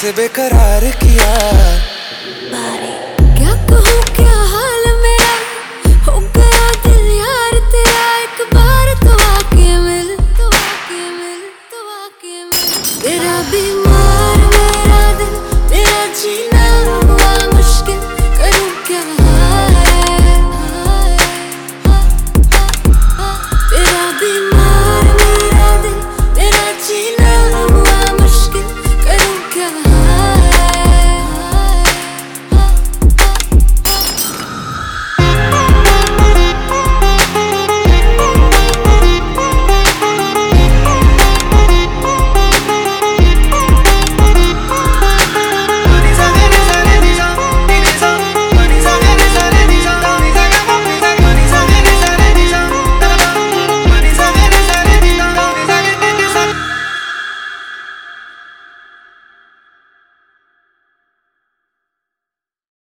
से बेकरार किया।